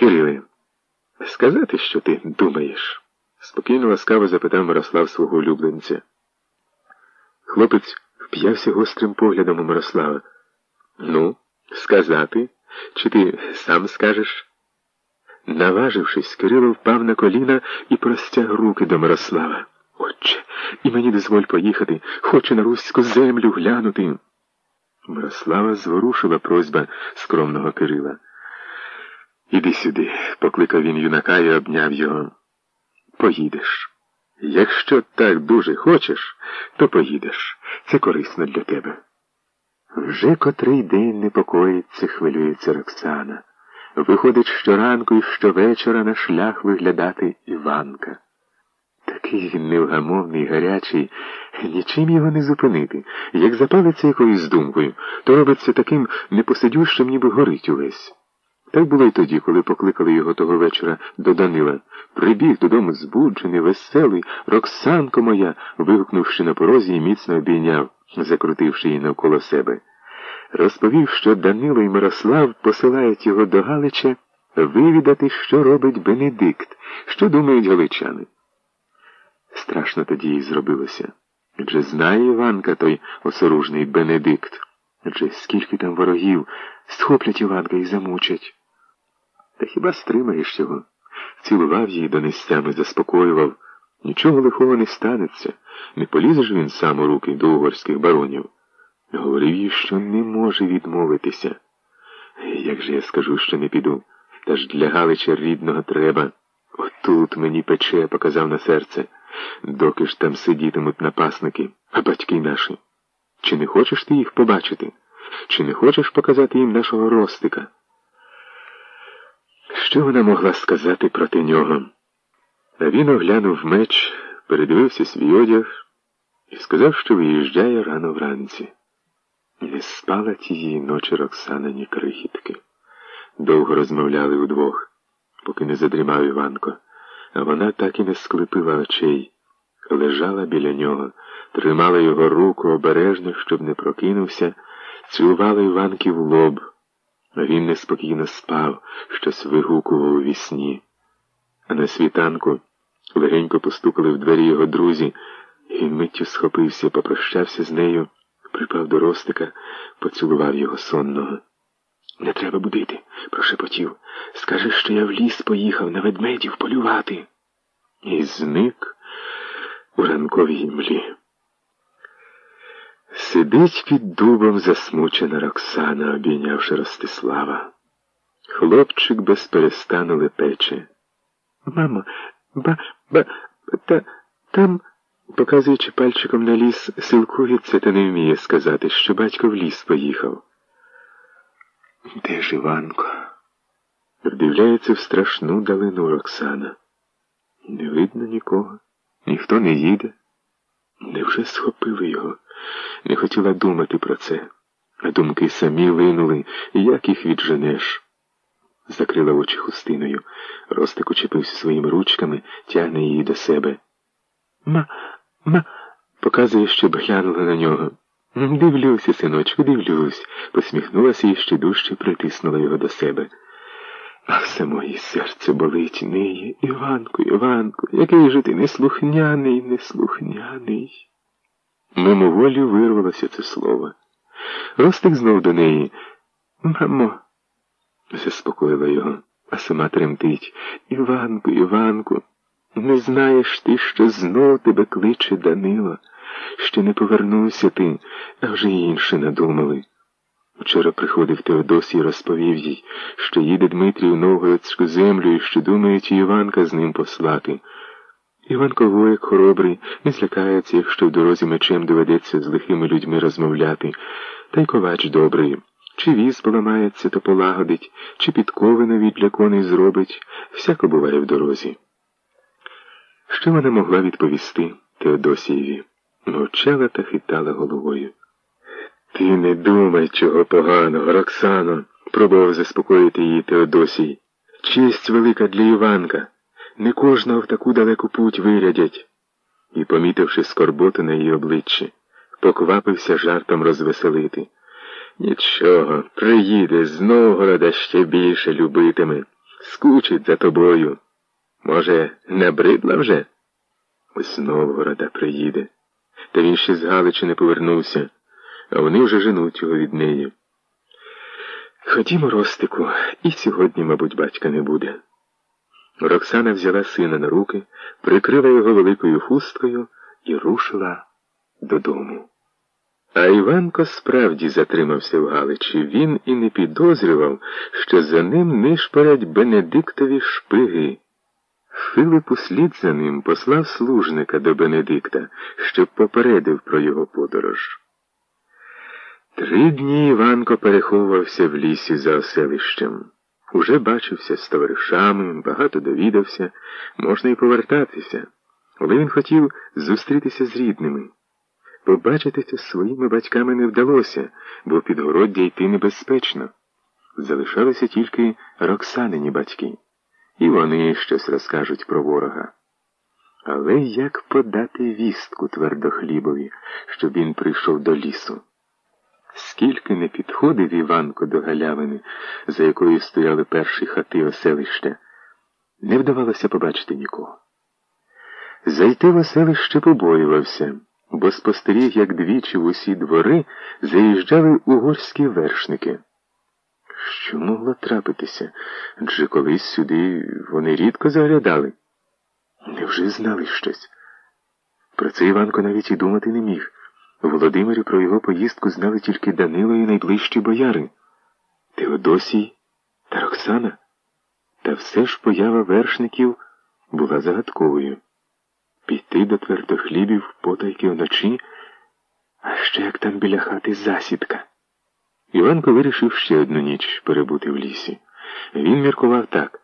Кириле, сказати, що ти думаєш? спокійно ласкаво запитав Мирослав свого улюбленця. Хлопець вп'явся гострим поглядом у Мирослава. Ну, сказати, чи ти сам скажеш? Наважившись, Кирило впав на коліна і простяг руки до Мирослава. Отче, і мені дозволь поїхати, хочу на руську землю глянути. Мирослава зворушила просьба скромного Кирила. Іди сюди, покликав він юнака і обняв його. Поїдеш. Якщо так дуже хочеш, то поїдеш. Це корисно для тебе. Вже котрий день непокоїться, хвилюється Роксана. Виходить щоранку і щовечора на шлях виглядати Іванка. Такий він невгамовний, гарячий, нічим його не зупинити. Як запалиться якоюсь думкою, то робиться таким непосидющим, ніби горить увесь. Так було й тоді, коли покликали його того вечора до Данила. Прибіг додому збуджений, веселий, Роксанко моя, вигукнувши на порозі і міцно обійняв, закрутивши її навколо себе. Розповів, що Данило і Мирослав посилають його до Галича вивідати, що робить Бенедикт, що думають галичани. Страшно тоді їй зробилося. Адже знає Іванка той осоружний Бенедикт. Адже скільки там ворогів схоплять Іванка і замучать. Та хіба стримаєш його? Цілував її донестями, заспокоював. Нічого лихого не станеться, не полізе ж він сам у руки до угорських баронів. Говорив їй, що не може відмовитися. Як же я скажу, що не піду? Та ж для Галича рідного треба. Отут мені пече, показав на серце, доки ж там сидітимуть напасники, а батьки наші. Чи не хочеш ти їх побачити? Чи не хочеш показати їм нашого ростика? Що вона могла сказати проти нього? А він оглянув меч, передивився свій одяг і сказав, що виїжджає рано вранці. Не спала тієї ночі Роксана ні крихітки. Довго розмовляли удвох, поки не задрімав Іванко, а вона так і не склепила очей, лежала біля нього, тримала його руку обережно, щоб не прокинувся, цілувала Іванки в лоб. А він неспокійно спав, щось вигукував у вісні. А на світанку легенько постукали в двері його друзі, і миттю схопився, попрощався з нею, припав до Ростика, поцілував його сонного. Не треба будити, прошепотів. Скажи, що я в ліс поїхав на ведмедів полювати. І зник у ранковій млі. Сидить під дубом засмучена Роксана, обійнявши Ростислава. Хлопчик без перестану лепече. Мамо, ба, ба, та там, показуючи пальчиком на ліс, силкується та не вміє сказати, що батько в ліс поїхав. Де ж Іванко? Вдивляється в страшну далину Роксана. Не видно нікого, ніхто не їде. Невже схопили його? Не хотіла думати про це, а думки самі линули, як їх відженеш. Закрила очі хустиною. Ростик учепився своїми ручками, тягне її до себе. Ма, ма, показує, щоб глянула на нього. Дивлюся, синочку, дивлюсь, посміхнулася і ще дужче притиснула його до себе. А все моє серце болить ниє. Іванку, Іванку, який же ти неслухняний, неслухняний. Мимоволі вирвалося це слово. Ростик знов до неї. Мамо, заспокоїла його, а сама тремтить. Іванку, Іванку, не знаєш ти, що знов тебе кличе Данило. Ще не повернувся ти, а вже й інші надумали. Вчора приходив Теодосій і розповів їй, що їде Дмитрій Новгородську землю і що думають Іванка з ним послати. Іванко вояк хоробрий, не злякається, якщо в дорозі мечем доведеться з лихими людьми розмовляти, та й ковач добрий. Чи віз поламається, то полагодить, чи підкови нові для коней зробить, всяко буває в дорозі. Що вона могла відповісти Теодосієві? Мовчала та хитала головою. Ти не думай, чого поганого, Роксано, пробував заспокоїти її Теодосій. Честь велика для Іванка. Не кожного в таку далеку путь вирядять. І, помітивши скорботу на її обличчі, поквапився жартом розвеселити. Нічого, приїде з Новгорода ще більше любитиме. Скучить за тобою. Може, набридла вже? З Новгорода приїде. Та він ще з Галичі не повернувся, а вони вже женуть його від неї. Ходімо, Ростику, і сьогодні, мабуть, батька не буде. Роксана взяла сина на руки, прикрила його великою хусткою і рушила додому. А Іванко справді затримався в Галичі. Він і не підозрював, що за ним нишпорять Бенедиктові шпиги. Филип услід за ним послав служника до Бенедикта, щоб попередив про його подорож. Три дні Іванко переховувався в лісі за оселищем. Уже бачився з товаришами, багато довідався, можна й повертатися, але він хотів зустрітися з рідними. Побачитися з своїми батьками не вдалося, бо в підгороддя йти небезпечно. Залишалися тільки Роксанині батьки, і вони щось розкажуть про ворога. Але як подати вістку твердохлібові, щоб він прийшов до лісу? Скільки не підходив Іванко до галявини, за якою стояли перші хати оселища, не вдавалося побачити нікого. Зайти в оселище побоювався, бо спостеріг, як двічі в усі двори заїжджали угорські вершники. Що могло трапитися? Адже колись сюди вони рідко заглядали. Невже знали щось? Про це Іванко навіть і думати не міг. Володимирі про його поїздку знали тільки Данило і найближчі бояри Теодосій та Роксана. Та все ж поява вершників була загадковою. Піти до твердохлібів потайки вночі, а ще як там біля хати засідка. Іванко вирішив ще одну ніч перебути в лісі. Він міркував так.